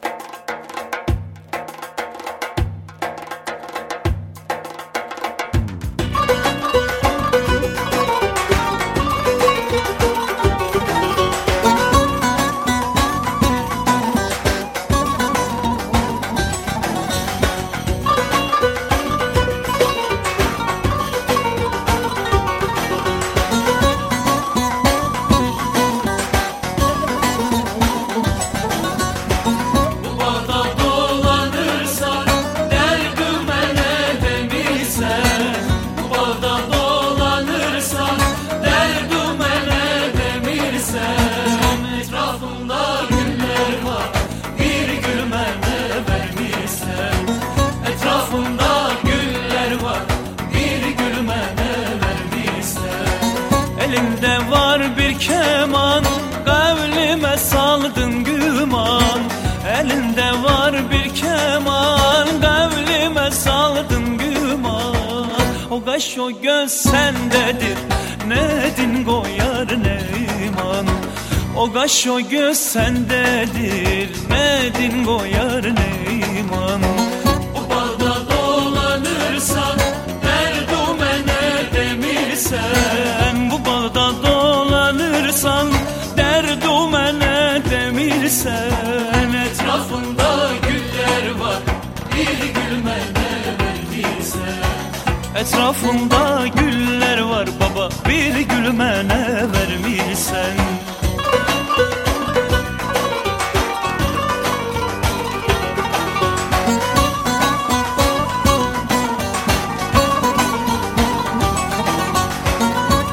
you Kaş o göz sendedir. Nedin koyar ne iman. O kaş o göz sendedir. Nedin koyar ne iman. Bu balda dolanırsan Derdumene demirsen. Bu balda dolanırsan Derdumene demirsen. Etrafında Etrafında güller var baba Bir gülmene vermişsen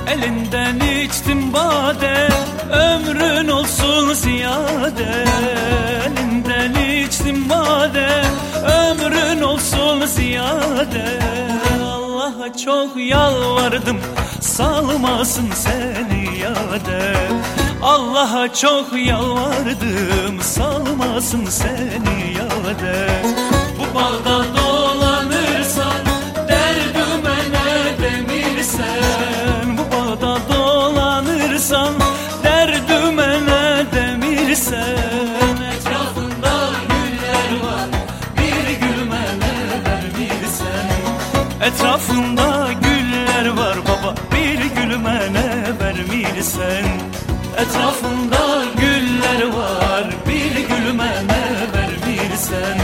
Elinden içtim bade Ömrün olsun ziyade. Elinden içtim bade Ömrün olsun ziyade Allah'a çok yalvardım Salmasın seni yade Allah'a çok yalvardım Salmasın seni yade Bu balda Etrafında güller var baba. Bir gülüme ne vermirsen Etrafında güller var. Bir gülüme ne vermirsen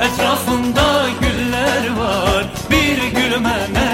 Etrafında güller var. Bir gülüme ne